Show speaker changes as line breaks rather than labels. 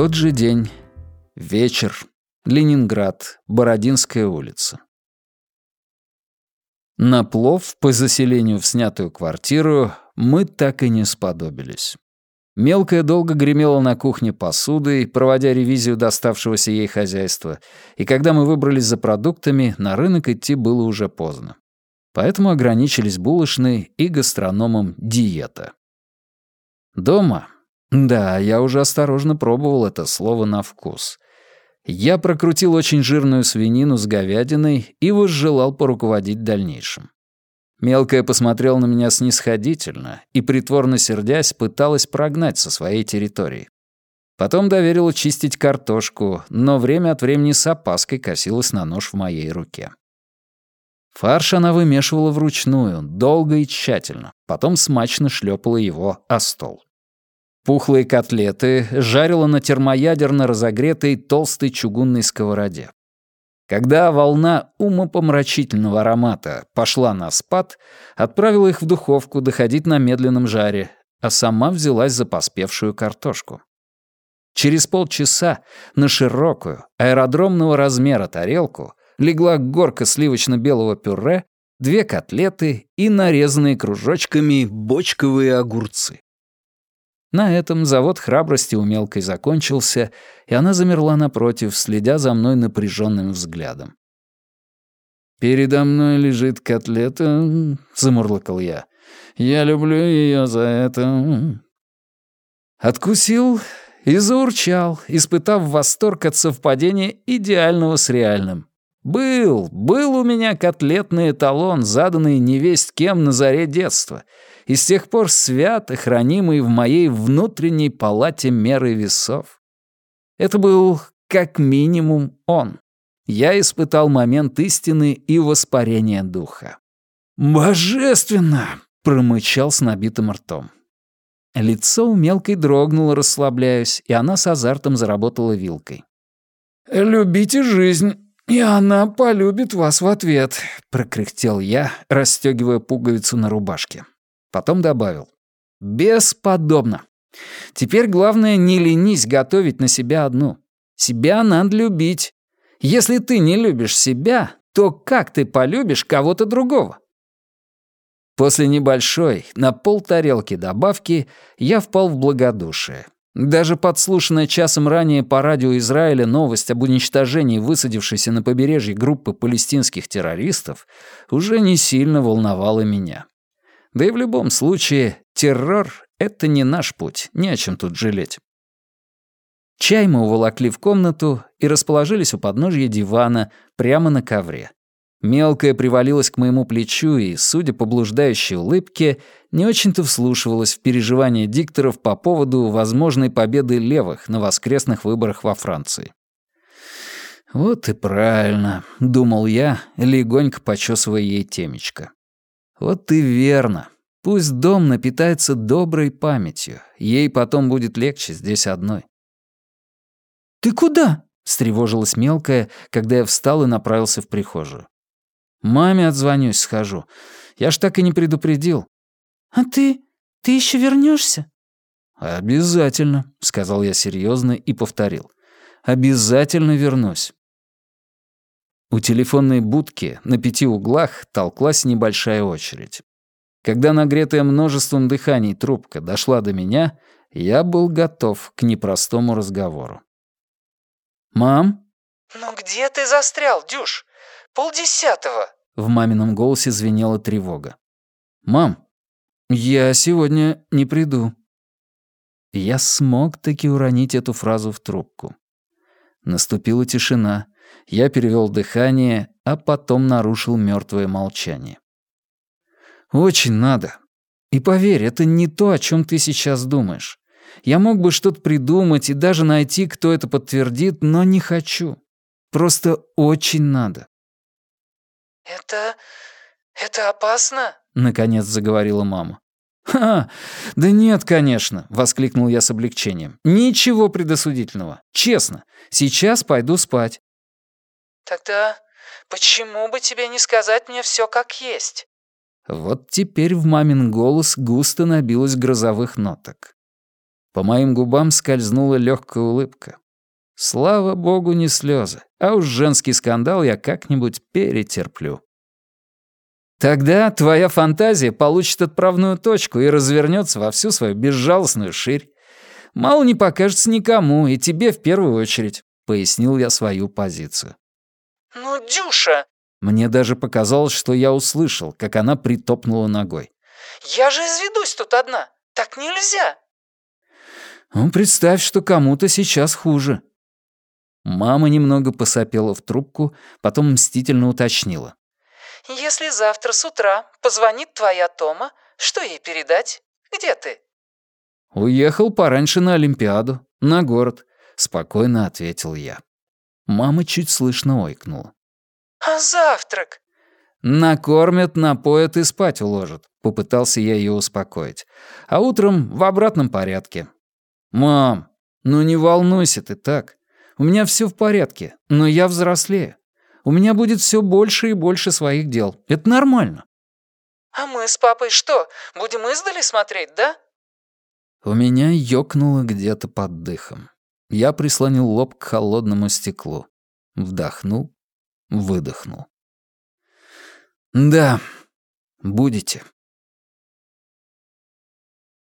Тот же день. Вечер. Ленинград. Бородинская улица. На плов по заселению в снятую квартиру мы так и не сподобились. Мелкая долго гремела на кухне посудой, проводя ревизию доставшегося ей хозяйства, и когда мы выбрались за продуктами, на рынок идти было уже поздно. Поэтому ограничились булочной и гастрономом «Диета». Дома? Да, я уже осторожно пробовал это слово на вкус. Я прокрутил очень жирную свинину с говядиной и возжелал поруководить дальнейшим. Мелкая посмотрела на меня снисходительно и, притворно сердясь, пыталась прогнать со своей территории. Потом доверила чистить картошку, но время от времени с опаской косилась на нож в моей руке. Фарш она вымешивала вручную, долго и тщательно, потом смачно шлепала его о стол. Пухлые котлеты жарила на термоядерно разогретой толстой чугунной сковороде. Когда волна умопомрачительного аромата пошла на спад, отправила их в духовку доходить на медленном жаре, а сама взялась за поспевшую картошку. Через полчаса на широкую, аэродромного размера тарелку легла горка сливочно-белого пюре, две котлеты и нарезанные кружочками бочковые огурцы. На этом завод храбрости у мелкой закончился, и она замерла напротив, следя за мной напряженным взглядом. «Передо мной лежит котлета», — замурлыкал я. «Я люблю ее за это». Откусил и заурчал, испытав восторг от совпадения идеального с реальным. Был, был у меня котлетный эталон, заданный невесть кем на заре детства — и с тех пор свято хранимый в моей внутренней палате меры весов. Это был как минимум он. Я испытал момент истины и воспарения духа. «Божественно!» — промычал с набитым ртом. Лицо у мелкой дрогнуло, расслабляясь, и она с азартом заработала вилкой. «Любите жизнь, и она полюбит вас в ответ», — прокряхтел я, расстегивая пуговицу на рубашке. Потом добавил. «Бесподобно. Теперь главное не ленись готовить на себя одну. Себя надо любить. Если ты не любишь себя, то как ты полюбишь кого-то другого?» После небольшой, на полтарелки добавки, я впал в благодушие. Даже подслушанная часом ранее по радио Израиля новость об уничтожении высадившейся на побережье группы палестинских террористов уже не сильно волновала меня. Да и в любом случае, террор — это не наш путь, не о чем тут жалеть. Чай мы уволокли в комнату и расположились у подножья дивана прямо на ковре. Мелкая привалилась к моему плечу и, судя по блуждающей улыбке, не очень-то вслушивалась в переживания дикторов по поводу возможной победы левых на воскресных выборах во Франции. «Вот и правильно», — думал я, легонько почесывая ей темечко. Вот и верно. Пусть дом напитается доброй памятью. Ей потом будет легче здесь одной. «Ты куда?» — встревожилась мелкая, когда я встал и направился в прихожую. «Маме отзвонюсь, схожу. Я ж так и не предупредил».
«А ты... ты еще вернешься?
«Обязательно», — сказал я серьезно и повторил. «Обязательно вернусь». У телефонной будки на пяти углах толклась небольшая очередь. Когда нагретая множеством дыханий трубка дошла до меня, я был готов к непростому разговору. «Мам?»
«Ну где ты застрял, Дюш? Полдесятого!»
В мамином голосе звенела тревога. «Мам, я сегодня не приду». Я смог таки уронить эту фразу в трубку. Наступила тишина, я перевел дыхание, а потом нарушил мертвое молчание. «Очень надо. И поверь, это не то, о чем ты сейчас думаешь. Я мог бы что-то придумать и даже найти, кто это подтвердит, но не хочу. Просто очень надо».
«Это... это опасно?»
— наконец заговорила мама. «Ха! Да нет, конечно!» — воскликнул я с облегчением. «Ничего предосудительного. Честно. Сейчас пойду спать.
Тогда почему бы тебе не сказать мне все как есть?
Вот теперь в мамин голос густо набилось грозовых ноток. По моим губам скользнула легкая улыбка. Слава богу, не слезы, а уж женский скандал я как-нибудь перетерплю. Тогда твоя фантазия получит отправную точку и развернется во всю свою безжалостную ширь. Мало не покажется никому, и тебе в первую очередь, пояснил я свою позицию.
«Ну, Дюша!»
Мне даже показалось, что я услышал, как она притопнула ногой.
«Я же изведусь тут одна. Так нельзя!»
«Ну, представь, что кому-то сейчас хуже». Мама немного посопела в трубку, потом мстительно уточнила.
«Если завтра с утра позвонит твоя Тома, что ей передать? Где ты?»
«Уехал пораньше на Олимпиаду, на город», — спокойно ответил я. Мама чуть слышно ойкнула.
«А завтрак?»
«Накормят, напоят и спать уложат», — попытался я ее успокоить. «А утром в обратном порядке». «Мам, ну не волнуйся ты так. У меня все в порядке, но я взрослею. У меня будет все больше и больше своих дел. Это нормально».
«А мы с папой что, будем издали смотреть, да?»
У меня ёкнуло где-то под дыхом. Я прислонил лоб к холодному стеклу. Вдохнул, выдохнул. «Да, будете».